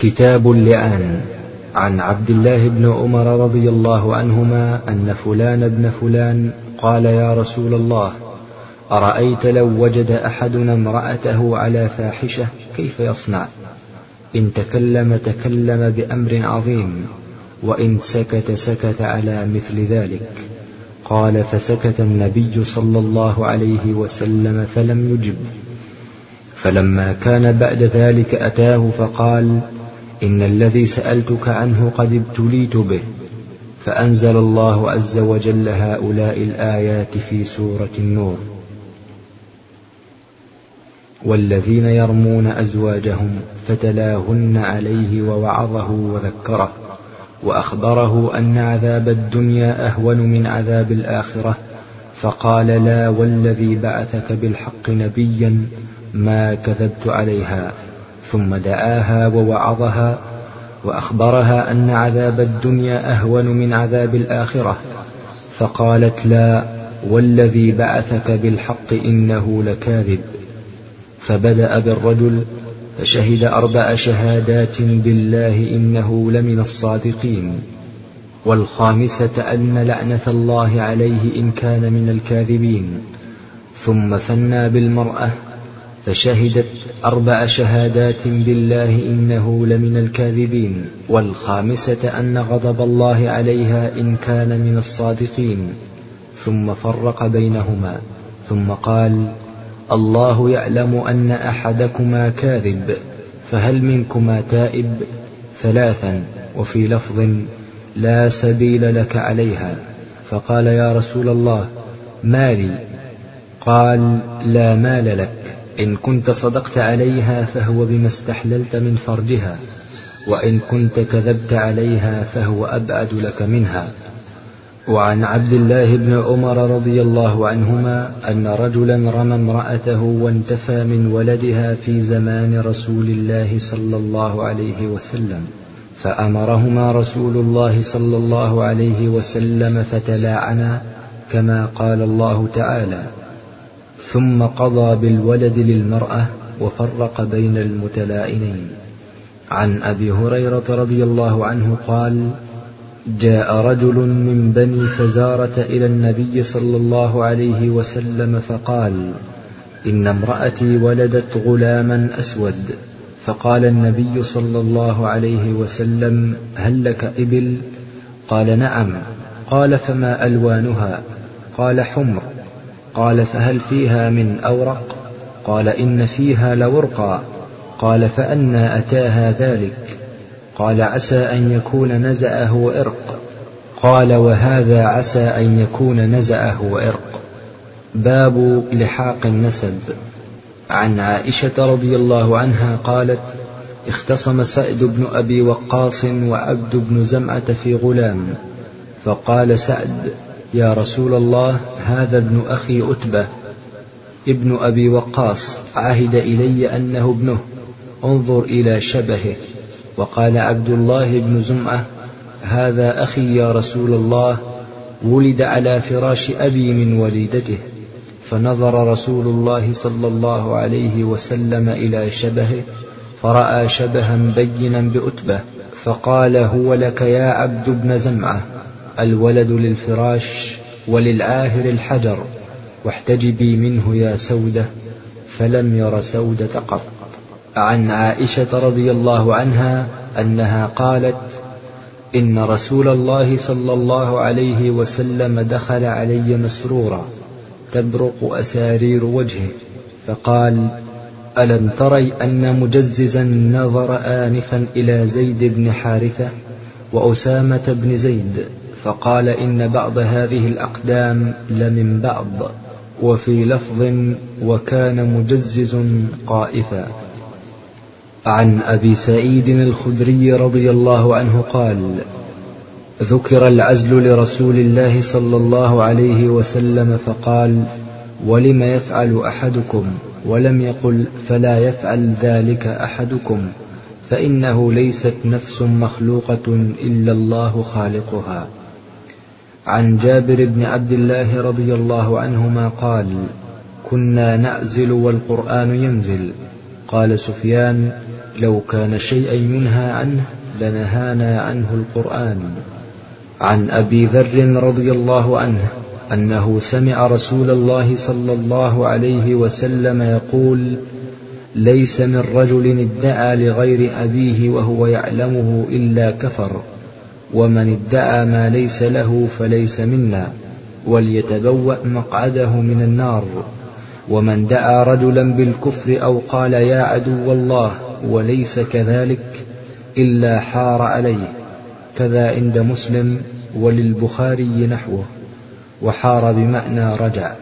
كتاب اللعان عن عبد الله بن عمر رضي الله عنهما أن فلان بن فلان قال يا رسول الله أرأيت لو وجد أحدنا امرأته على فاحشة كيف يصنع؟ إن تكلم تكلم بأمر عظيم وإن سكت سكت على مثل ذلك. قال فسكت النبي صلى الله عليه وسلم فلم يجب. فلما كان بعد ذلك أتاه فقال إن الذي سألتك عنه قد ابتليت به فأنزل الله عز وجل هؤلاء الآيات في سورة النور. والذين يرمون أزواجهم فتلاهن عليه ووعظه وذكره وأخبره أن عذاب الدنيا أهون من عذاب الآخرة فقال لا والذي بعثك بالحق نبيا ما كذبت عليها. ثم دعاها ووعظها وأخبرها أن عذاب الدنيا أهون من عذاب الآخرة فقالت لا والذي بعثك بالحق إنه لكاذب. فبدأ بالرجل فشهد أربع شهادات بالله إنه لمن الصادقين. والخامسة أن لعنة الله عليه إن كان من الكاذبين. ثم ثنى بالمرأة فشهدت أربع شهادات بالله إنه لمن الكاذبين والخامسة أن غضب الله عليها إن كان من الصادقين ثم فرق بينهما ثم قال الله يعلم أن أحدكما كاذب فهل منكما تائب؟ ثلاثا وفي لفظ لا سبيل لك عليها. فقال يا رسول الله مالي قال لا مال لك. إن كنت صدقت عليها فهو بما استحللت من فرجها وإن كنت كذبت عليها فهو أبعد لك منها. وعن عبد الله بن عمر رضي الله عنهما أن رجلا رمى امرأته وانتفى من ولدها في زمان رسول الله صلى الله عليه وسلم فأمرهما رسول الله صلى الله عليه وسلم فتلاعنا كما قال الله تعالى. ثم قضى بالولد للمرأة وفرق بين المتلائمين عن أبي هريرة رضي الله عنه قال جاء رجل من بني فزارة إلى النبي صلى الله عليه وسلم فقال إن امرأتي ولدت غلاما أسود. فقال النبي صلى الله عليه وسلم هل لك إبل؟ قال نعم. قال فما ألوانها؟ قال حمر. قال فهل فيها من أورق؟ قال إن فيها لورقا. قال فأنى أتاها ذلك. قال عسى أن يكون نزأه إرق. قال وهذا عسى أن يكون نزأه إرق. باب لحاق النسب. عن عائشة رضي الله عنها قالت اختصم سعد بن أبي وقاص وعبد بن زمعة في غلام. فقال سعد يا رسول الله هذا ابن أخي أتبة ابن أبي وقاص عهد إلي أنه ابنه. انظر إلى شبهه. وقال عبد الله بن زمعة هذا أخي يا رسول الله ولد على فراش أبي من وليدته فنظر رسول الله صلى الله عليه وسلم إلى شبهه فرأى شبها بينا بأتبة فقال هو لك يا عبد بن زمعة. الولد للفراش وللعاهر الحجر واحتجبي منه يا سودة فلم ير سودة قط. عن عائشة رضي الله عنها أنها قالت إن رسول الله صلى الله عليه وسلم دخل علي مسرورا تبرق أسارير وجهه فقال ألم تري أن مجززا نظر آنفا إلى زيد بن حارثة وأسامة بن زيد؟ فقال إن بعض هذه الأقدام لمن بعض وفي لفظ وكان مجزز قائفا. عن أبي سعيد الخدري رضي الله عنه قال ذكر العزل لرسول الله صلى الله عليه وسلم فقال ولم يفعل أحدكم ولم يقل فلا يفعل ذلك أحدكم فإنه ليست نفس مخلوقة إلا الله خالقها. عن جابر بن عبد الله رضي الله عنهما قال كنا نعزل والقرآن ينزل. قال سفيان لو كان شيئا ينهى عنه لنهانا عنه القرآن. عن أبي ذر رضي الله عنه أنه سمع رسول الله صلى الله عليه وسلم يقول ليس من رجل ادعى لغير أبيه وهو يعلمه إلا كفر. ومن ادعى ما ليس له فليس منا وليتبوأ مقعده من النار. ومن دعا رجلا بالكفر أو قال يا عدو الله وليس كذلك إلا حار عليه كذا عند مسلم وللبخاري نحوه وحار بمعنى رجع.